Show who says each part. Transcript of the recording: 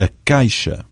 Speaker 1: a caixa.